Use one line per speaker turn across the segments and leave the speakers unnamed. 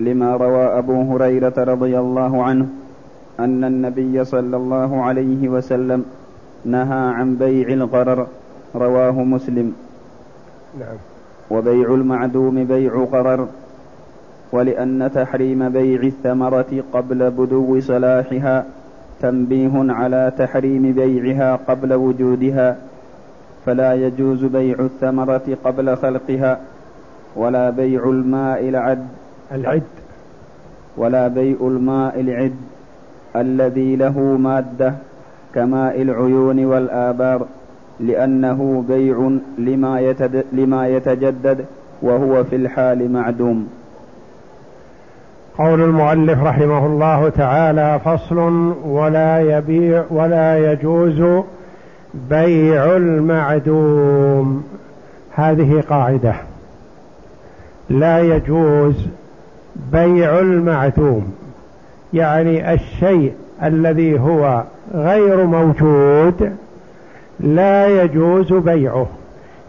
لما روى أبو هريرة رضي الله عنه أن النبي صلى الله عليه وسلم نهى عن بيع الغرر رواه مسلم.
نعم.
وبيع المعدوم بيع غرر ولأن تحريم بيع الثمرة قبل بدو صلاحها تنبيه على تحريم بيعها قبل وجودها فلا يجوز بيع الثمرة قبل خلقها ولا بيع الماء العد
العد.
ولا بيع الماء العد الذي له مادة كماء العيون والآبار لأنه بيع لما, لما يتجدد وهو في الحال معدوم.
قول المؤلف رحمه الله تعالى فصل ولا يبيع ولا يجوز بيع المعدوم. هذه قاعدة. لا يجوز بيع المعدوم يعني الشيء الذي هو غير موجود لا يجوز بيعه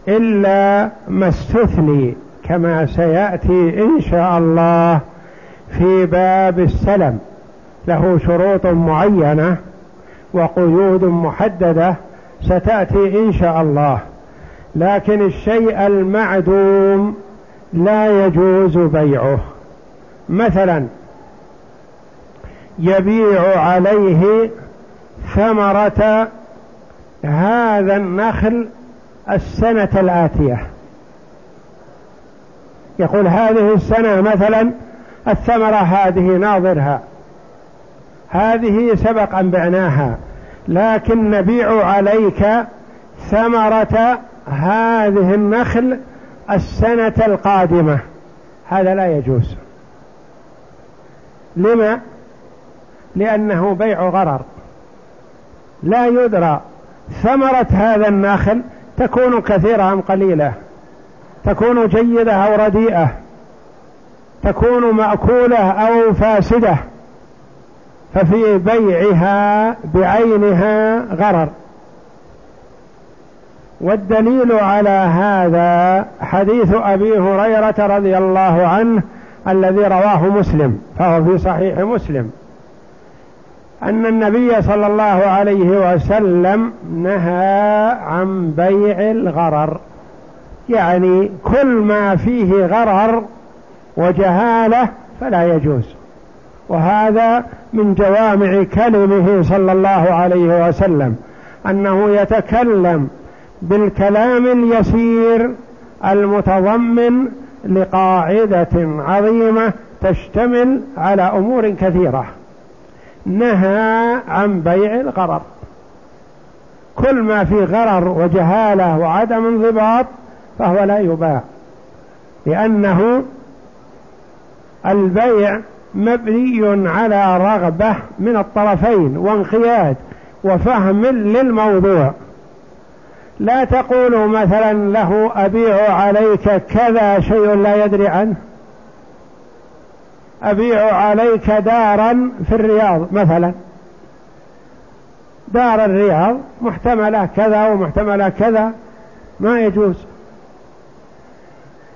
إلا ما استثني كما سيأتي إن شاء الله في باب السلم. له شروط معينة وقيود محددة ستأتي إن شاء الله لكن الشيء المعدوم لا يجوز بيعه. مثلا يبيع عليه ثمرة هذا النخل السنة الآتية. يقول هذه السنة مثلا الثمرة هذه ناظرها. هذه سبق أن بعناها لكن نبيع عليك ثمرة هذه النخل السنة القادمة. هذا لا يجوز. لما؟ لأنه بيع غرر. لا يدرى ثمرة هذا النخل تكون كثيرة أم قليلة. تكون جيدة أو رديئة. تكون مأكولة أو فاسدة. ففي بيعها بعينها غرر. والدليل على هذا حديث أبي هريرة رضي الله عنه الذي رواه مسلم فهو في صحيح مسلم. أن النبي صلى الله عليه وسلم نهى عن بيع الغرر. يعني كل ما فيه غرر وجهالة فلا يجوز. وهذا من جوامع كلمه صلى الله عليه وسلم أنه يتكلم بالكلام اليسير المتضمن لقاعدة عظيمة تشتمل على أمور كثيرة. نهى عن بيع الغرر. كل ما في غرر وجهالة وعدم انضباط فهو لا يباع. لأنه البيع مبني على رغبة من الطرفين وانقياد وفهم للموضوع. لا تقولوا مثلا له أبيع عليك كذا شيء لا يدري عنه. أبيع عليك دارا في الرياض مثلا. دار الرياض محتملة كذا ومحتملة كذا. ما يجوز.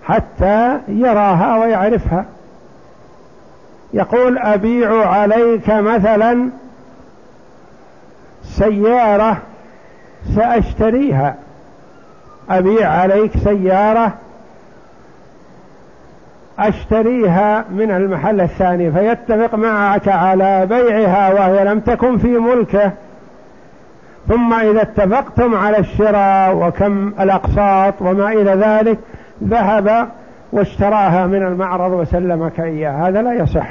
حتى يراها ويعرفها. يقول أبيع عليك مثلا سيارة سأشتريها. أبيع عليك سيارة أشتريها من المحل الثاني فيتفق معك على بيعها وهي لم تكن في ملكه. ثم إذا اتفقتم على الشراء وكم الأقساط وما إلى ذلك ذهب واشتراها من المعرض وسلمك إياه هذا لا يصح.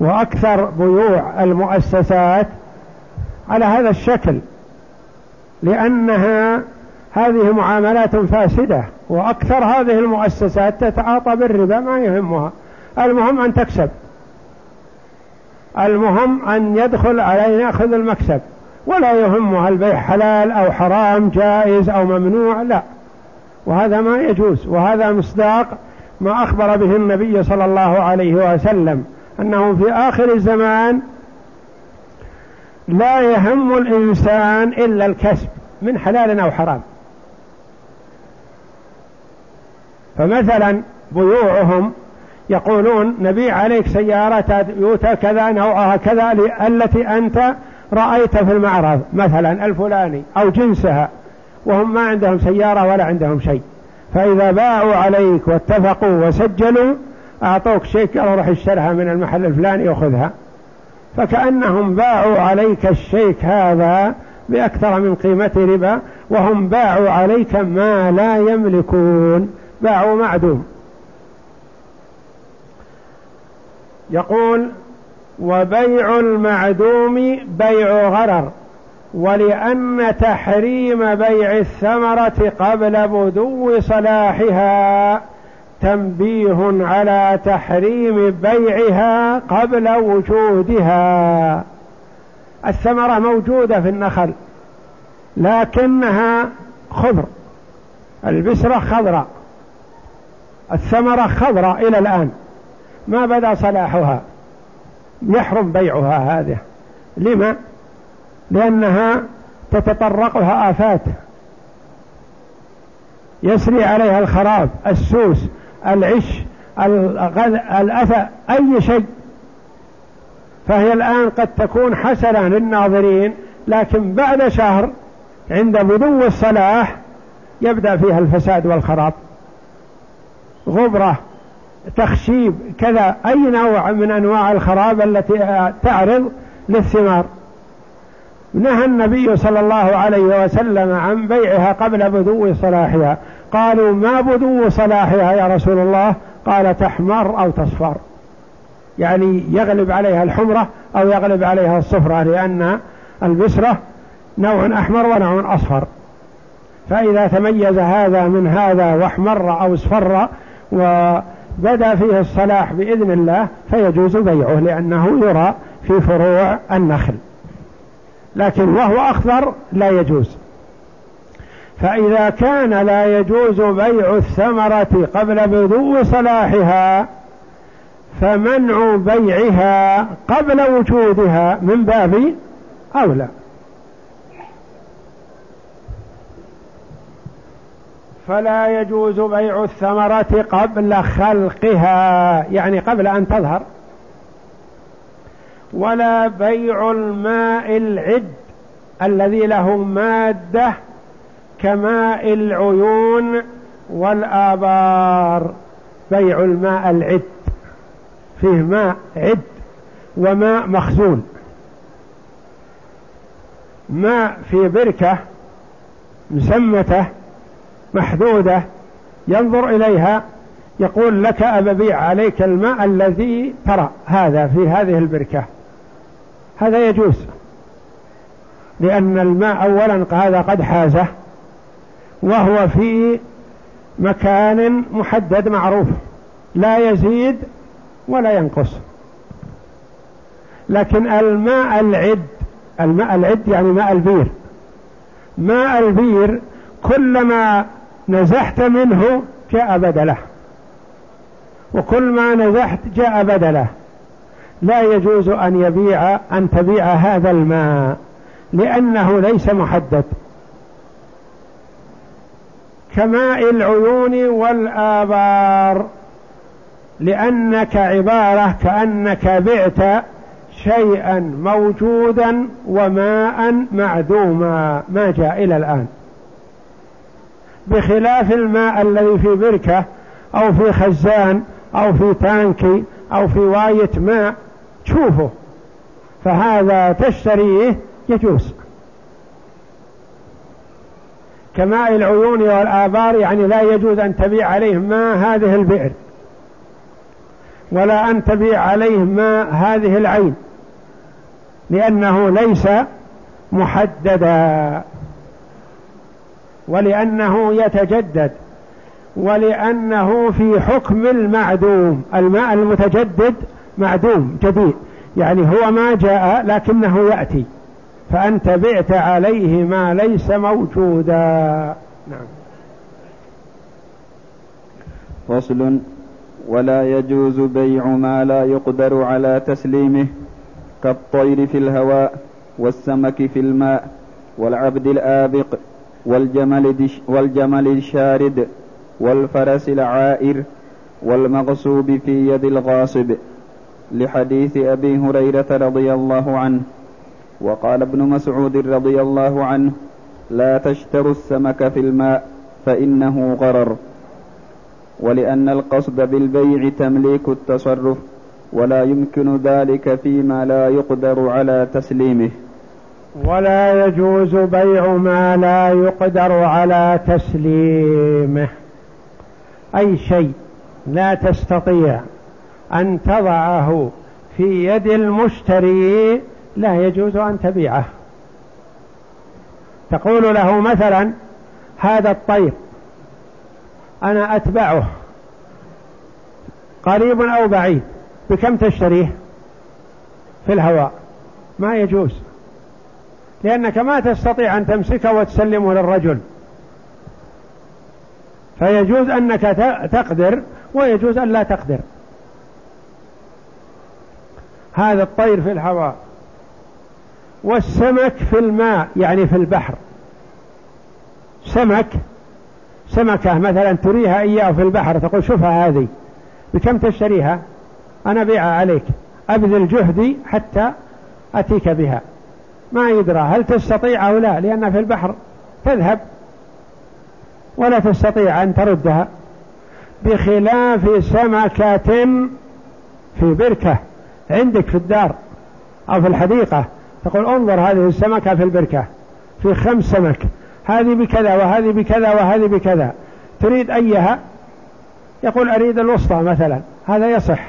وأكثر بيوع المؤسسات على هذا الشكل لأنها هذه معاملات فاسدة وأكثر هذه المؤسسات تتعاطى بالربا ما يهمها. المهم أن تكسب. المهم أن يدخل عليه يأخذ المكسب. ولا يهمها البيع حلال أو حرام جائز أو ممنوع لا. وهذا ما يجوز وهذا مصداق ما أخبر به النبي صلى الله عليه وسلم أنه في آخر الزمان لا يهم الإنسان إلا الكسب من حلال أو حرام. فمثلا بيوعهم يقولون نبيع عليك سيارة تويوتا كذا نوعها كذا التي أنت رأيت في المعرض مثلا الفلاني أو جنسها وهم ما عندهم سيارة ولا عندهم شيء. فإذا باعوا عليك واتفقوا وسجلوا أعطوك شيك قالوا روح اشترها من المحل الفلاني وخذها. فكأنهم باعوا عليك الشيك هذا بأكثر من قيمة ربا وهم باعوا عليك ما لا يملكون باعوا معدوم. يقول وبيع المعدوم بيع غرر ولأن تحريم بيع الثمرة قبل بدو صلاحها تنبيه على تحريم بيعها قبل وجودها. الثمرة موجودة في النخل لكنها خضر البسرة خضراء الثمرة خضراء إلى الآن ما بدا صلاحها يحرم بيعها هذه. لما؟ لأنها تتطرقها آفات يسري عليها الخراب السوس العش الأذى أي شيء. فهي الآن قد تكون حسنة للناظرين لكن بعد شهر عند بدو الصلاح يبدأ فيها الفساد والخراب. غبرة تخشيب كذا أي نوع من أنواع الخراب التي تعرض للثمار. نهى النبي صلى الله عليه وسلم عن بيعها قبل بدو صلاحها. قالوا ما بدو صلاحها يا رسول الله؟ قال تحمر أو تصفر. يعني يغلب عليها الحمرة أو يغلب عليها الصفرة لأن البسرة نوع أحمر ونوع أصفر. فإذا تميز هذا من هذا واحمر أو اصفر وبدأ فيه الصلاح بإذن الله فيجوز بيعه لأنه يرى في فروع النخل. لكن وهو أخضر لا يجوز. فإذا كان لا يجوز بيع الثمرة قبل بدو صلاحها فمنع بيعها قبل وجودها من باب أولى. فلا يجوز بيع الثمرة قبل خلقها يعني قبل أن تظهر. ولا بيع الماء العد الذي له مادة كماء العيون والآبار بيع الماء العد. فيه ماء عد وماء مخزون. ماء في بركة مسمتة محدودة ينظر إليها يقول لك أبيع عليك الماء الذي ترى. هذا في هذه البركة. هذا يجوز. لأن الماء أولا هذا قد حازه وهو في مكان محدد معروف. لا يزيد ولا ينقص. لكن الماء العد الماء العد يعني ماء البير. ماء البير كلما نزحت منه جاء بدله. وكل ما نزحت جاء بدله. لا يجوز أن يبيع أن تبيع هذا الماء لأنه ليس محدد. كماء العيون والآبار. لأنك عبارة كأنك بعت شيئا موجودا وماء معدوما. ما جاء إلى الآن. بخلاف الماء الذي في بركة أو في خزان أو في تانكي أو في واية ماء تشوفه. فهذا تشتريه يجوز. كماء العيون والآبار يعني لا يجوز أن تبيع عليه ماء هذه البئر. ولا أن تبيع عليه ماء هذه العين لأنه ليس محددا. ولأنه يتجدد. ولأنه في حكم المعدوم الماء المتجدد معدوم جديد. يعني هو ما جاء لكنه يأتي. فأنت بعت عليه ما ليس موجودا. نعم.
فصل. ولا يجوز بيع ما لا يقدر على تسليمه كالطير في الهواء والسمك في الماء والعبد الآبق والجمل, والجمل الشارد والفرس العائر والمغصوب في يد الغاصب. لحديث أبي هريرة رضي الله عنه. وقال ابن مسعود رضي الله عنه لا تشتروا السمك في الماء فإنه غرر ولأن القصد بالبيع تمليك التصرف ولا يمكن ذلك فيما لا يقدر على تسليمه.
ولا يجوز بيع ما لا يقدر على تسليمه. أي شيء لا تستطيع أن تضعه في يد المشتري لا يجوز أن تبيعه. تقول له مثلا هذا الطير أنا أتبعه. قريب أو بعيد؟ بكم تشتريه؟ في الهواء. ما يجوز. لأنك ما تستطيع أن تمسكه وتسلمه للرجل. فيجوز أنك تقدر ويجوز أن لا تقدر. هذا الطير في الهواء. والسمك في الماء يعني في البحر. سمك سمكة مثلا تريها إياه في البحر تقول شوفها هذه. بكم تشتريها؟ أنا بيعها عليك. أبذل جهدي حتى أتيك بها. ما يدرى هل تستطيع أو لا لأن في البحر تذهب. ولا تستطيع أن تردها. بخلاف سمكة في بركة عندك في الدار أو في الحديقة تقول انظر هذه السمكة في البركة في خمس سمك هذه بكذا وهذه بكذا وهذه بكذا تريد أيها؟ يقول أريد الوسطى مثلا هذا يصح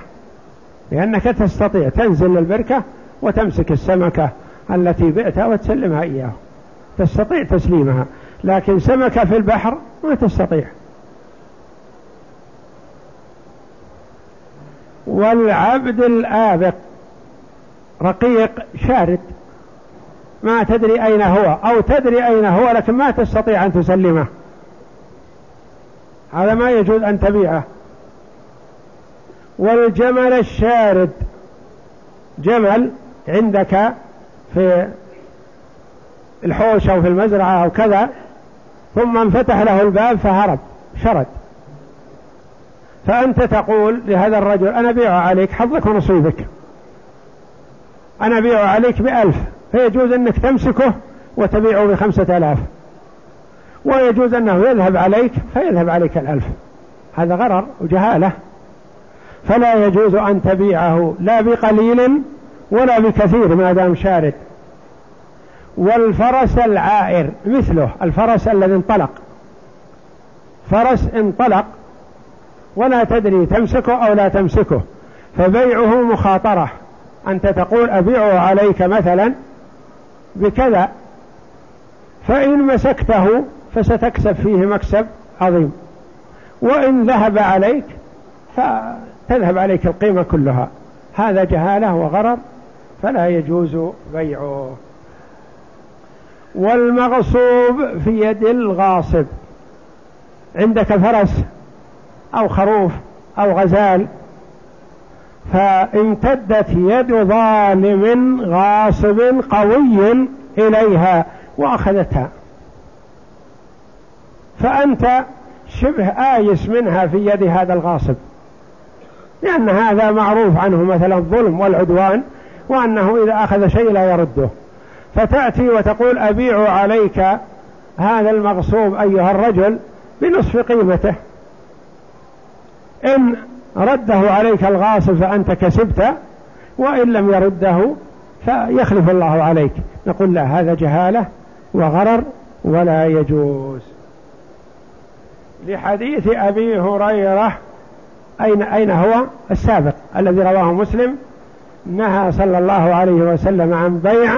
لأنك تستطيع تنزل للبركة وتمسك السمكة التي بئتها وتسلمها إياه تستطيع تسليمها لكن سمكة في البحر ما تستطيع. والعبد الآبق رقيق شارد. ما تدري أين هو أو تدري أين هو لكن ما تستطيع أن تسلمه. هذا ما يجوز أن تبيعه. والجمل الشارد. جمل عندك في الحوش أو في المزرعة أو كذا ثم انفتح له الباب فهرب شرد. فأنت تقول لهذا الرجل أنا بيع عليك حظك ونصيبك. أنا بيع عليك بألف. فيجوز أنك تمسكه وتبيعه بخمسة آلاف. ويجوز أنه يذهب عليك فيذهب عليك الألف. هذا غرر وجهالة. فلا يجوز أن تبيعه لا بقليل ولا بكثير ما دام شارد. والفرس العائر مثله الفرس الذي انطلق. فرس انطلق ولا تدري تمسكه أو لا تمسكه. فبيعه مخاطرة. أنت تقول أبيعه عليك مثلا بكذا فإن مسكته فستكسب فيه مكسب عظيم. وإن ذهب عليك فتذهب عليك القيمة كلها. هذا جهالة وغرر فلا يجوز بيعه. والمغصوب في يد الغاصب. عندك فرس أو خروف أو غزال فامتدت يد ظالم غاصب قوي إليها وأخذتها. فأنت شبه آيس منها في يد هذا الغاصب. لأن هذا معروف عنه مثلا الظلم والعدوان وأنه إذا أخذ شيء لا يرده. فتأتي وتقول أبيع عليك هذا المغصوب أيها الرجل بنصف قيمته. إن رده عليك الغاصب فأنت كسبت وإن لم يرده فيخلف الله عليك. نقول لا هذا جهالة وغرر ولا يجوز. لحديث أبي هريرة أين أين هو؟ السابق الذي رواه مسلم نهى صلى الله عليه وسلم عن بيع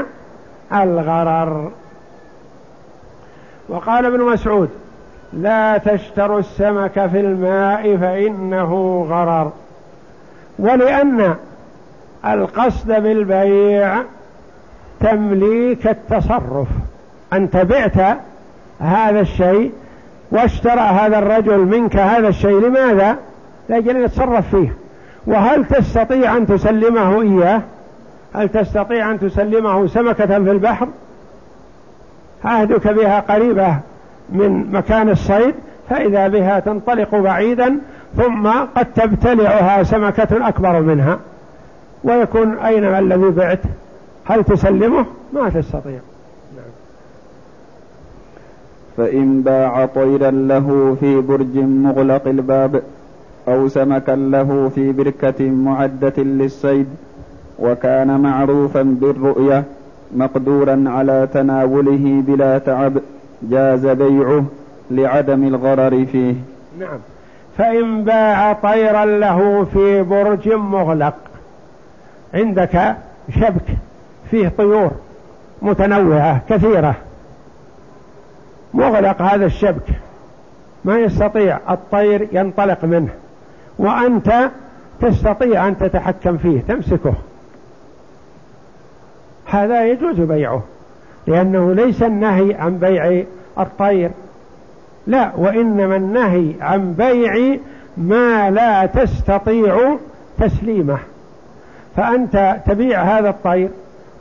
الغرر. وقال ابن مسعود لا تشتروا السمك في الماء فإنه غرر. ولأن القصد بالبيع تمليك التصرف. أنت بعت هذا الشيء واشترى هذا الرجل منك هذا الشيء لماذا؟ لأجل أن يتصرف فيه. وهل تستطيع أن تسلمه إياه؟ هل تستطيع أن تسلمه سمكة في البحر؟ عهدك بها قريبة. من مكان الصيد فإذا بها تنطلق بعيدا ثم قد تبتلعها سمكة أكبر منها. ويكون أين الذي بعت؟ هل تسلمه؟ ما تستطيع. نعم.
فإن باع طيرا له في برج مغلق الباب أو سمكا له في بركة معدة للصيد وكان معروفا بالرؤية مقدورا على تناوله بلا تعب. جاز بيعه لعدم الغرر فيه.
نعم. فإن باع طيرا له في برج مغلق عندك شبك فيه طيور متنوعة كثيرة. مغلق هذا الشبك ما يستطيع الطير ينطلق منه وأنت تستطيع أن تتحكم فيه تمسكه. هذا يجوز بيعه. لأنه ليس النهي عن بيع الطير. لا وإنما النهي عن بيع ما لا تستطيع تسليمه. فأنت تبيع هذا الطير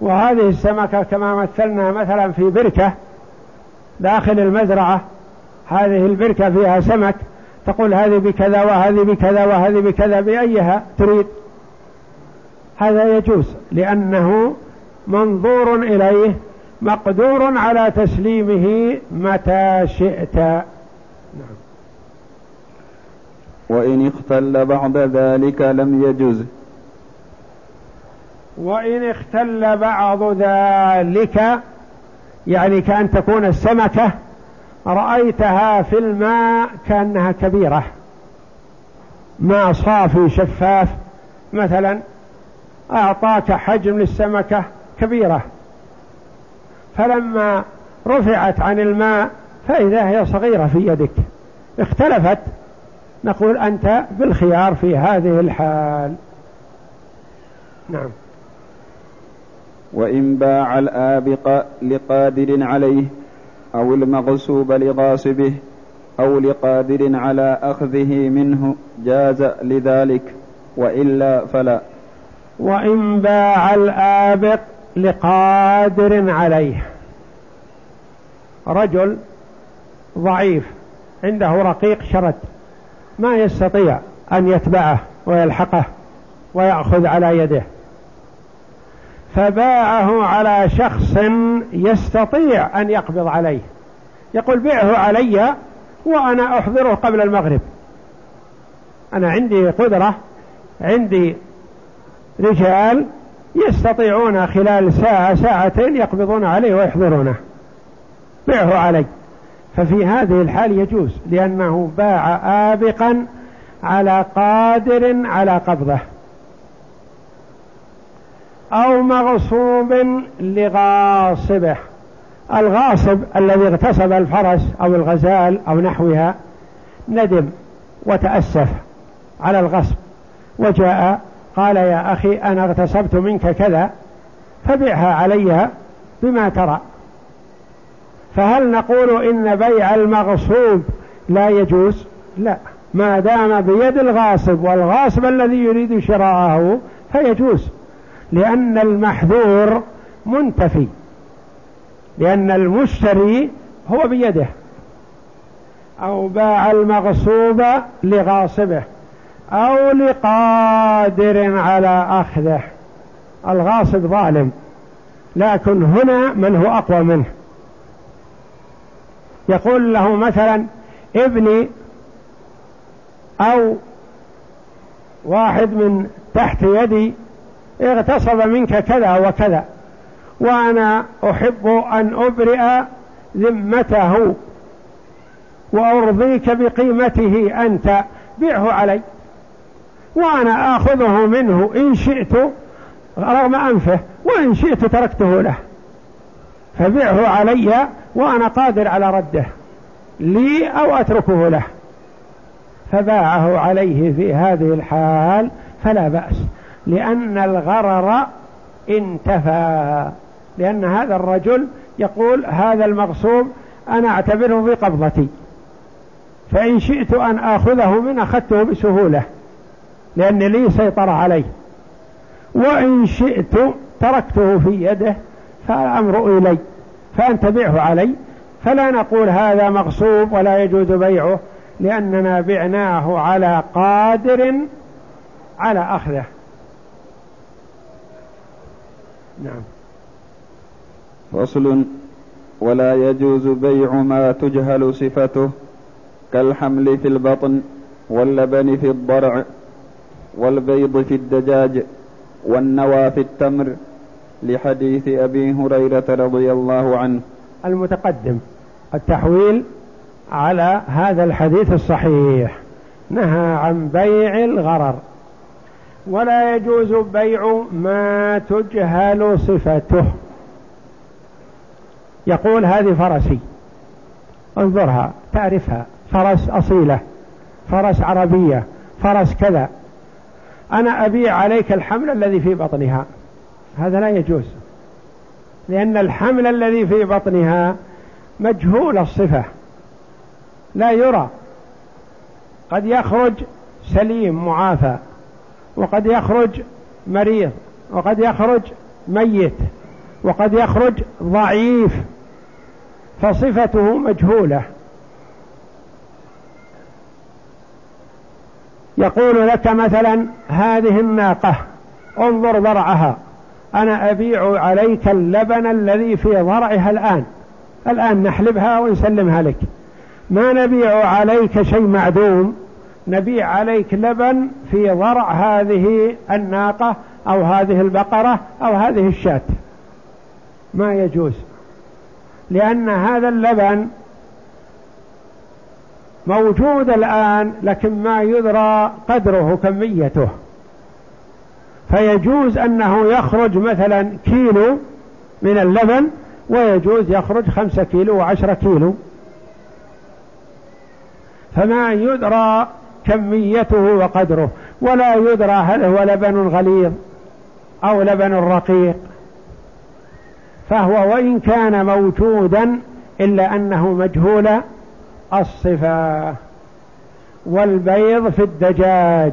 وهذه السمكة كما مثلنا مثلا في بركة داخل المزرعة هذه البركة فيها سمك تقول هذه بكذا وهذه بكذا وهذه بكذا بأيها تريد. هذا يجوز لأنه منظور إليه مقدور على تسليمه متى شئت. نعم.
وإن اختل بعد ذلك لم يجز.
وإن اختل بعض ذلك يعني كأن تكون السمكة رأيتها في الماء كأنها كبيرة. ماء صافي شفاف مثلا أعطاك حجم للسمكة كبيرة. فلما رفعت عن الماء فإذا هي صغيرة في يدك. اختلفت. نقول أنت بالخيار في هذه الحال. نعم.
وإن باع الآبق لقادر عليه أو المغصوب لغاصبه أو لقادر على أخذه منه جاز لذلك وإلا فلا.
وإن باع الآبق لقادر عليه. رجل ضعيف عنده رقيق شرد ما يستطيع أن يتبعه ويلحقه ويأخذ على يده. فباعه على شخص يستطيع أن يقبض عليه. يقول بيعه علي وأنا أحضره قبل المغرب. أنا عندي قدرة عندي رجال يستطيعون خلال ساعة ساعتين يقبضون عليه ويحضرونه. بيعه علي. ففي هذه الحال يجوز لأنه باع آبقا على قادر على قبضه. أو مغصوب لغاصبه. الغاصب الذي اغتصب الفرس أو الغزال أو نحوها ندم وتأسف على الغصب وجاء قال يا أخي أنا اغتصبت منك كذا فبعها علي بما ترى. فهل نقول إن بيع المغصوب لا يجوز؟ لا. ما دام بيد الغاصب والغاصب الذي يريد شراءه فيجوز لأن المحذور منتفي لأن المشتري هو بيده. أو باع المغصوب لغاصبه. أو لقادر على أخذه. الغاصب ظالم. لكن هنا من هو أقوى منه. يقول له مثلا ابني أو واحد من تحت يدي اغتصب منك كذا وكذا وأنا أحب أن أبرئ ذمته وأرضيك بقيمته أنت. بعه علي. وأنا آخذه منه إن شئت رغم أنفه وإن شئت تركته له. فبعه علي وأنا قادر على رده. لي أو أتركه له. فباعه عليه في هذه الحال فلا بأس. لأن الغرر انتفى. لأن هذا الرجل يقول هذا المغصوب أنا أعتبره في قبضتي. فإن شئت أن آخذه من أخذته بسهولة. لأن لي سيطر عليه. وإن شئت تركته في يده فالأمر إلي فأنت بعه علي. فلا نقول هذا مغصوب ولا يجوز بيعه لأننا بعناه على قادر على أخذه. نعم.
فصل. ولا يجوز بيع ما تجهل صفته كالحمل في البطن واللبن في الضرع. والبيض في الدجاج والنوى في التمر لحديث أبي هريرة رضي الله عنه.
المتقدم. التحويل على هذا الحديث الصحيح. نهى عن بيع الغرر. ولا يجوز بيع ما تجهل صفته. يقول هذه فرسي. انظرها تعرفها. فرس أصيلة. فرس عربية. فرس كذا. أنا أبيع عليك الحمل الذي في بطنها. هذا لا يجوز. لأن الحمل الذي في بطنها مجهول الصفة. لا يرى. قد يخرج سليم معافى. وقد يخرج مريض. وقد يخرج ميت. وقد يخرج ضعيف. فصفته مجهولة. يقول لك مثلا هذه الناقة انظر ضرعها أنا أبيع عليك اللبن الذي في ضرعها الآن الآن نحلبها ونسلمها لك. ما نبيع عليك شيء معدوم نبيع عليك لبن في ضرع هذه الناقة أو هذه البقرة أو هذه الشاة. ما يجوز لأن هذا اللبن موجود الآن لكن ما يدرى قدره كميته. فيجوز أنه يخرج مثلا كيلو من اللبن ويجوز يخرج خمسة كيلو وعشرة كيلو. فما يدرى كميته وقدره. ولا يدرى هل هو لبن غليظ أو لبن رقيق. فهو وإن كان موجودا إلا أنه مجهول الصفة والبيض في الدجاج.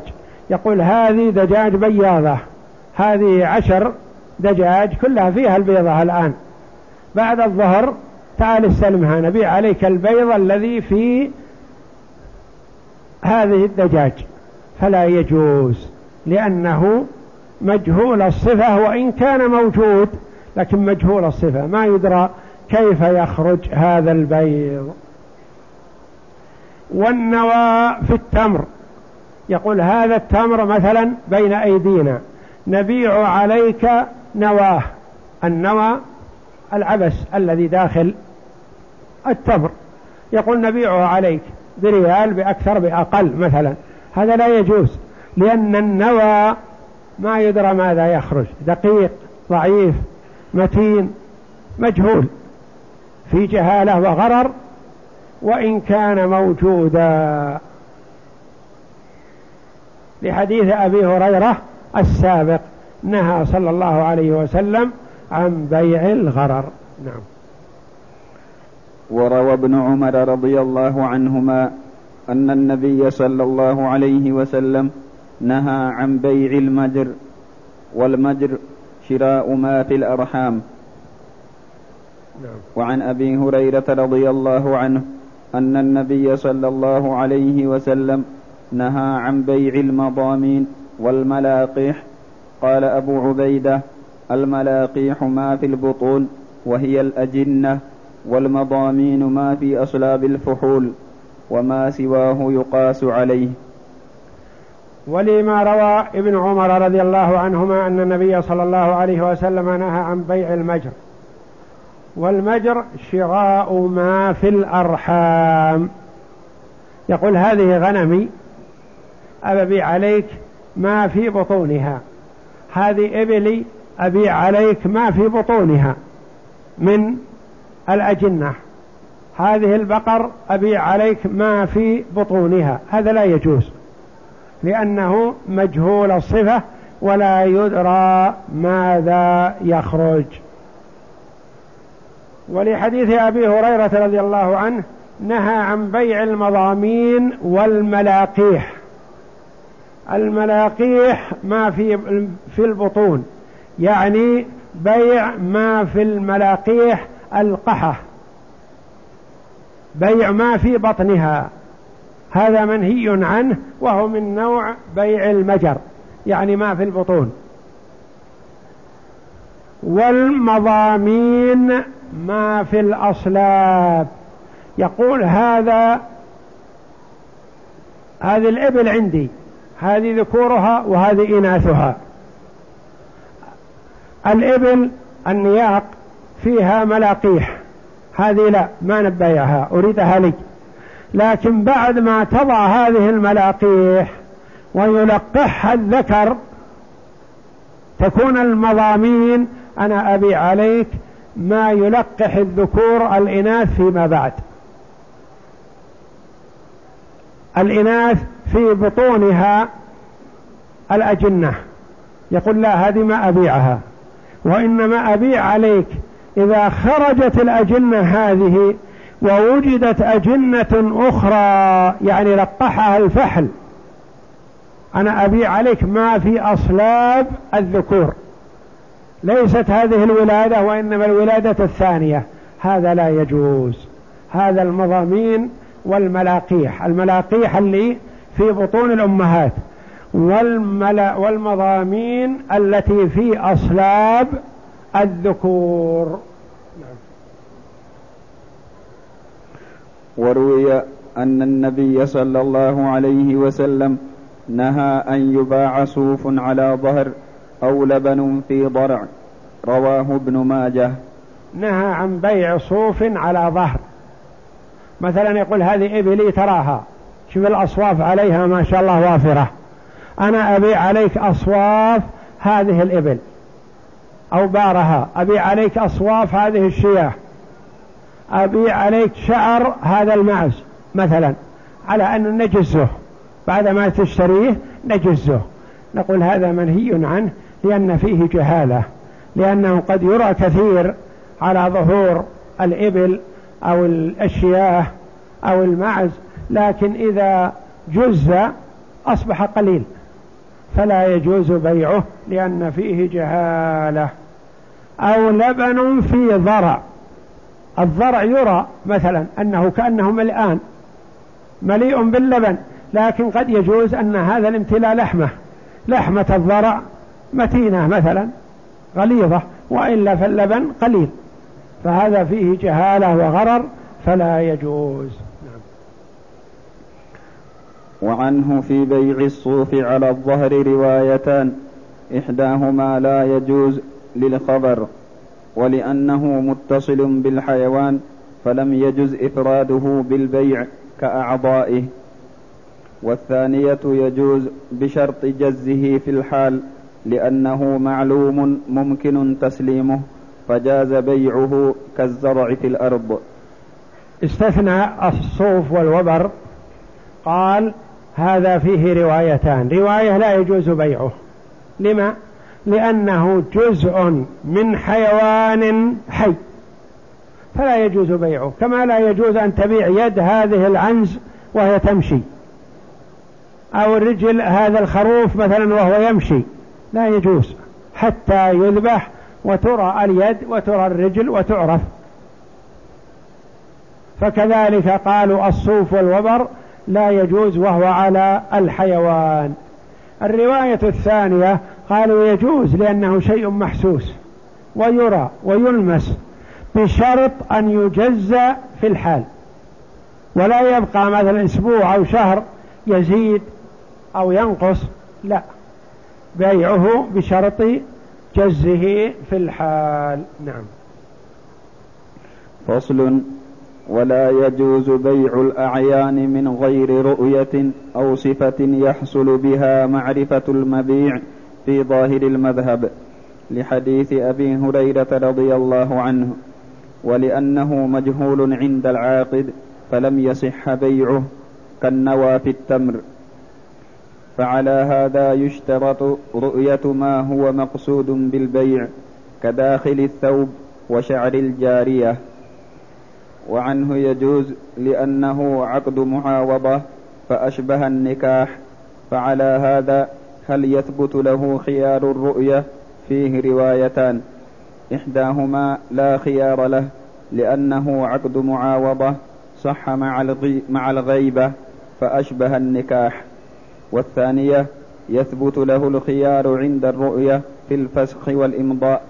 يقول هذه دجاج بياضة. هذه عشر دجاج كلها فيها البيضة الآن. بعد الظهر تعال استلمها نبيع عليك البيض الذي في هذه الدجاج. فلا يجوز لأنه مجهول الصفة وإن كان موجود لكن مجهول الصفة. ما يدرى كيف يخرج هذا البيض. والنوى في التمر. يقول هذا التمر مثلا بين أيدينا. نبيع عليك نواه. النوى العبس الذي داخل التمر. يقول نبيعه عليك بريال بأكثر بأقل مثلا. هذا لا يجوز لأن النوى ما يدرى ماذا يخرج. دقيق ضعيف متين مجهول. في جهالة وغرر وإن كان موجودا. لحديث أبي هريرة السابق نهى صلى الله عليه وسلم عن بيع الغرر. نعم.
وروى ابن عمر رضي الله عنهما أن النبي صلى الله عليه وسلم نهى عن بيع المجر والمجر شراء ما في الأرحام. نعم. وعن أبي هريرة رضي الله عنه أن النبي صلى الله عليه وسلم نهى عن بيع المضامين والملاقيح. قال أبو عبيدة الملاقيح ما في البطون وهي الأجنة والمضامين ما في أصلاب الفحول وما سواه يقاس عليه.
ولما روى ابن عمر رضي الله عنهما أن النبي صلى الله عليه وسلم نهى عن بيع المجر. والمجر شراء ما في الأرحام. يقول هذه غنمي أبيع عليك ما في بطونها. هذه إبلي أبيع عليك ما في بطونها. من الأجنة. هذه البقر أبيع عليك ما في بطونها. هذا لا يجوز لأنه مجهول الصفة ولا يدرى ماذا يخرج. ولحديث أبي هريرة رضي الله عنه نهى عن بيع المضامين والملاقيح. الملاقيح ما في في البطون يعني بيع ما في الملاقيح ألقحة. بيع ما في بطنها. هذا منهي عنه وهو من نوع بيع المجر يعني ما في البطون. والمضامين ما في الأصلاب. يقول هذا هذه الإبل عندي هذه ذكورها وهذه إناثها. الإبل النياق فيها ملاقيح. هذه لا ما نبيعها أريدها لي. لكن بعد ما تضع هذه الملاقيح ويلقحها الذكر تكون المضامين أنا أبيع عليك ما يلقح الذكور الإناث فيما بعد. الإناث في بطونها الأجنة. يقول لا هذه ما أبيعها. وإنما أبيع عليك إذا خرجت الأجنة هذه ووجدت أجنة أخرى يعني لقحها الفحل. أنا أبيع عليك ما في أصلاب الذكور. ليست هذه الولادة وإنما الولادة الثانية. هذا لا يجوز. هذا المضامين والملاقيح. الملاقيح اللي في بطون الأمهات. والملا والمضامين التي في أصلاب الذكور.
وروي أن النبي صلى الله عليه وسلم نهى أن يباع صوف على ظهر أو لبن في ضرع. رواه ابن ماجه.
نهى عن بيع صوف على ظهر. مثلا يقول هذه إبلي تراها. شوف الأصواف عليها ما شاء الله وافرة. أنا أبيع عليك أصواف هذه الإبل. أو بارها. أبيع عليك أصواف هذه الشياه. أبيع عليك شعر هذا المعز مثلا. على أن نجزه. بعد ما تشتريه نجزه. نقول هذا منهي عنه لأن فيه جهالة لأنه قد يرى كثير على ظهور الإبل أو الأشياء أو المعز لكن إذا جز أصبح قليل فلا يجوز بيعه لأن فيه جهالة. أو لبن في ضرع الضرع يرى مثلا أنه كأنه ملآن مليء باللبن لكن قد يجوز أن هذا الامتلاء لحمة. لحمة الضرع متينة مثلا غليظة وإلا فاللبن قليل. فهذا فيه جهالة وغرر فلا يجوز. نعم.
وعنه في بيع الصوف على الظهر روايتان إحداهما لا يجوز للخبر ولأنه متصل بالحيوان فلم يجز إفراده بالبيع كأعضائه. والثانية يجوز بشرط جزه في الحال لأنه معلوم ممكن تسليمه فجاز بيعه كالزرع في الأرض.
استثنى الصوف والوبر قال هذا فيه روايتان. رواية لا يجوز بيعه. لما؟ لأنه جزء من حيوان حي فلا يجوز بيعه. كما لا يجوز أن تبيع يد هذه العنز وهي تمشي. أو الرجل هذا الخروف مثلا وهو يمشي. لا يجوز. حتى يذبح وترى اليد وترى الرجل وتعرف. فكذلك قالوا الصوف والوبر لا يجوز وهو على الحيوان. الرواية الثانية قالوا يجوز لأنه شيء محسوس ويرى ويلمس بشرط أن يجزى في الحال. ولا يبقى مثلا أسبوع أو شهر يزيد أو ينقص لا. بيعه بشرط جزه في الحال. نعم.
فصل. ولا يجوز بيع الأعيان من غير رؤية أو صفة يحصل بها معرفة المبيع في ظاهر المذهب لحديث أبي هريرة رضي الله عنه. ولأنه مجهول عند العاقد فلم يصح بيعه كالنوى في التمر. فعلى هذا يشترط رؤية ما هو مقصود بالبيع كداخل الثوب وشعر الجارية. وعنه يجوز لأنه عقد معاوضة فأشبه النكاح. فعلى هذا هل يثبت له خيار الرؤية؟ فيه روايتان. إحداهما لا خيار له لأنه عقد معاوضة صح مع, الغيبة فأشبه النكاح. والثانية يثبت له الخيار عند الرؤية في الفسخ والإمضاء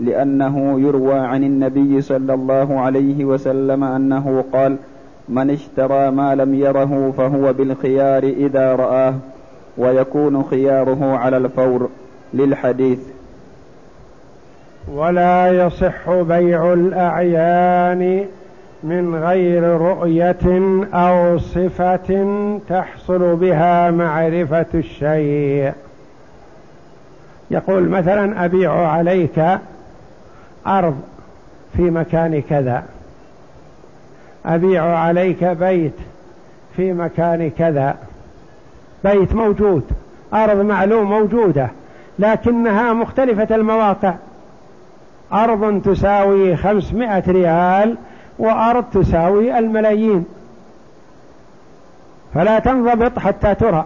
لأنه يروى عن النبي صلى الله عليه وسلم أنه قال من اشترى ما لم يره فهو بالخيار إذا رآه ويكون خياره على الفور للحديث.
ولا يصح بيع الأعيان من غير رؤية أو صفة تحصل بها معرفة الشيء. يقول مثلا أبيع عليك أرض في مكان كذا. أبيع عليك بيت في مكان كذا. بيت موجود أرض معلوم موجودة لكنها مختلفة المواقع. أرض تساوي خمسمائة ريال وأرض تساوي الملايين. فلا تنضبط حتى ترى.